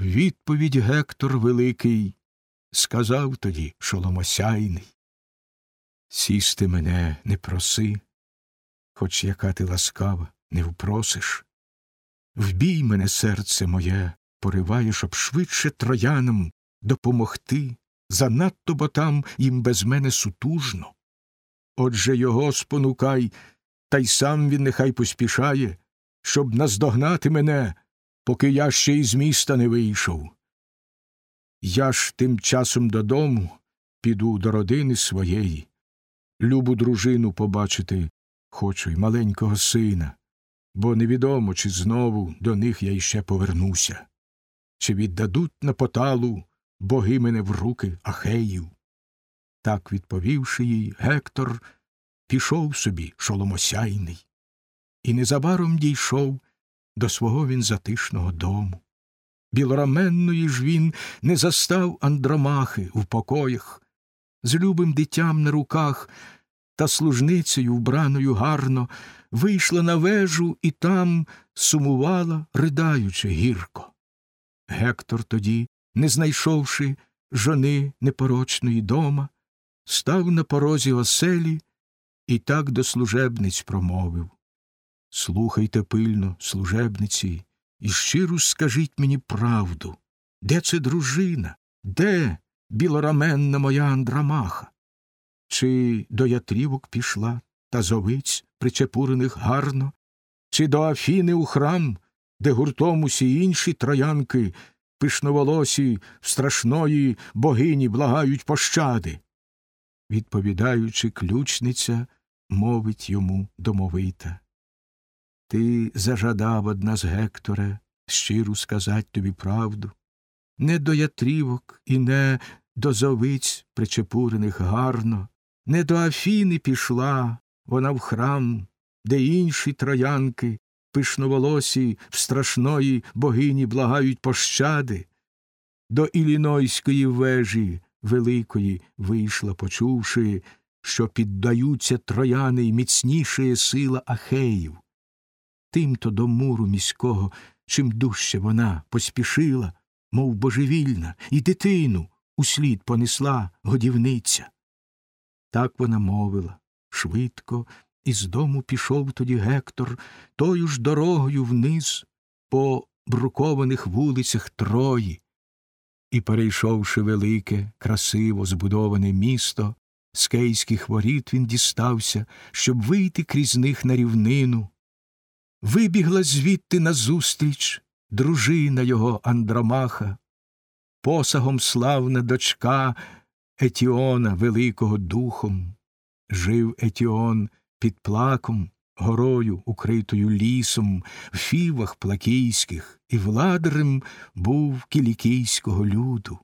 Відповідь Гектор Великий сказав тоді шоломосяйний. Сісти мене не проси, хоч яка ти ласкава, не впросиш. Вбій мене, серце моє, пориває, щоб швидше троянам допомогти, занадто бо там їм без мене сутужно. Отже його спонукай, та й сам він нехай поспішає, щоб наздогнати мене, поки я ще із міста не вийшов. Я ж тим часом додому піду до родини своєї, любу дружину побачити хочу й маленького сина, бо невідомо, чи знову до них я іще повернуся, чи віддадуть на поталу боги мене в руки Ахеїв. Так, відповівши їй, Гектор пішов собі шоломосяйний, і незабаром дійшов до свого він затишного дому. Білораменної ж він не застав Андромахи в покоях, з любим дитям на руках та служницею, вбраною гарно, вийшла на вежу і там сумувала, ридаючи гірко. Гектор тоді, не знайшовши жони непорочної дома, став на порозі оселі і так до служебниць промовив Слухайте пильно, служебниці, і щиро скажіть мені правду. Де це дружина? Де білораменна моя Андрамаха? Чи до ятрівок пішла та зовиць причепурених гарно, чи до Афіни у храм, де гуртом усі інші троянки, пишноволосі, страшної богині благають пощади? Відповідаючи, ключниця мовить йому домовита. Ти зажадав одна з Гекторе щиру сказать тобі правду, не до ятрівок і не до зовиць причепурених гарно, не до Афіни пішла вона в храм, де інші троянки, пишноволосі в страшної богині благають пощади, до Ілінойської вежі великої вийшла, почувши, що піддаються трояни й міцнішає сила Ахеїв. Тимто до муру міського, чим дужче вона поспішила, мов божевільна, і дитину услід понесла годівниця. Так вона мовила швидко, і з дому пішов тоді Гектор тою ж дорогою вниз по брукованих вулицях Трої, і, перейшовши велике, красиво збудоване місто, з кейських воріт він дістався, щоб вийти крізь них на рівнину. Вибігла звідти назустріч дружина його Андромаха, посагом славна дочка Етіона Великого Духом. Жив Етіон під плаком, горою, укритою лісом, в фівах плакійських, і владарем був кілікійського люду.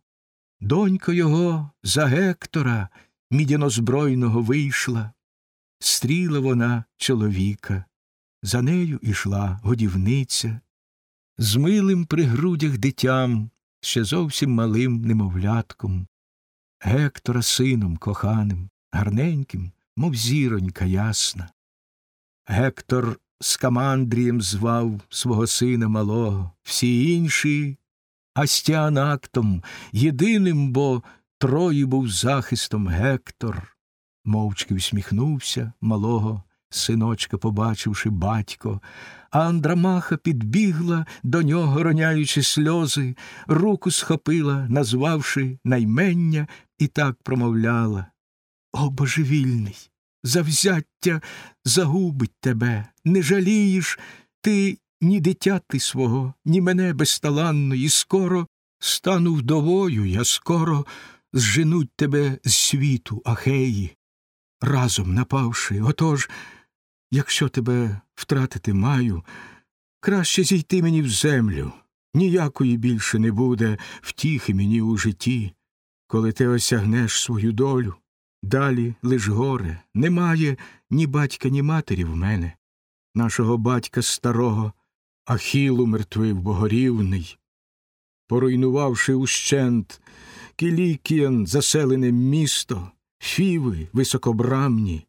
Донька його за Гектора мідянозбройного вийшла, стріла вона чоловіка, за нею ішла годівниця, з милим при грудях дитям, ще зовсім малим немовлятком, Гектора сином коханим, гарненьким, мов зіронька ясна. Гектор з Камандрієм звав свого сина малого, всі інші астіанактом, єдиним, бо Трої був захистом Гектор, мовчки всміхнувся малого, синочка, побачивши батько, а Андрамаха підбігла до нього, роняючи сльози, руку схопила, назвавши наймення, і так промовляла О, божевільний! Завзяття загубить тебе, не жалієш ти ні дитяти свого, ні мене безталанної, скоро стану вдовою, я скоро зженуть тебе з світу, Ахеї, разом напавши. Отож, якщо тебе втратити маю, краще зійти мені в землю. Ніякої більше не буде втіхи мені у житті, коли ти осягнеш свою долю. Далі лиш горе, немає ні батька, ні матері в мене. Нашого батька старого Ахілу мертвив богорівний, поруйнувавши ущент Кілікіян заселене місто, фіви високобрамні.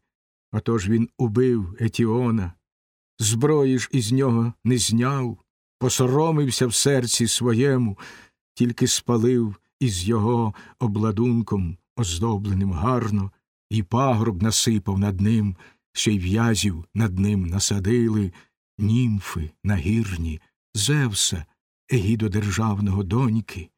Отож він убив Етіона, зброї ж із нього не зняв, посоромився в серці своєму, тільки спалив із його обладунком, оздобленим гарно, і пагроб насипав над ним, ще й в'язів над ним насадили, німфи нагірні, Зевса, егідодержавного доньки,